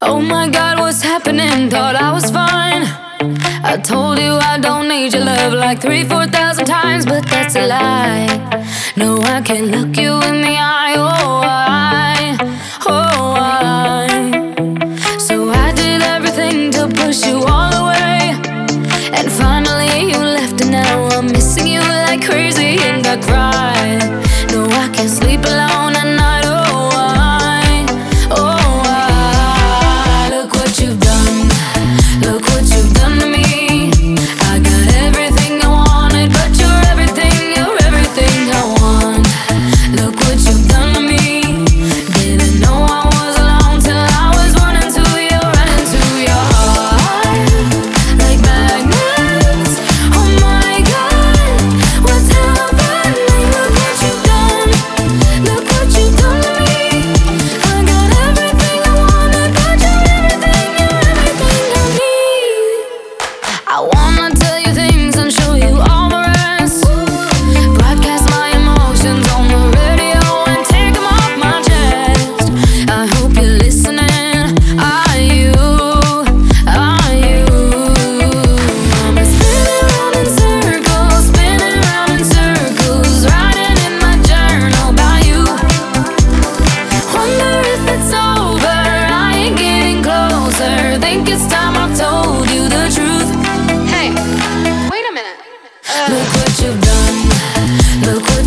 Oh my god, what's happening? Thought I was fine. I told you I don't need your love like three, four thousand times, but that's a lie. No, I can look you in the eye. Oh, I, oh, I. So I did everything to push you all away. And finally, you left, and now I'm missing you like crazy and I cry. think it's time I told you the truth. Hey, wait a minute. Uh. Look what you've done. Look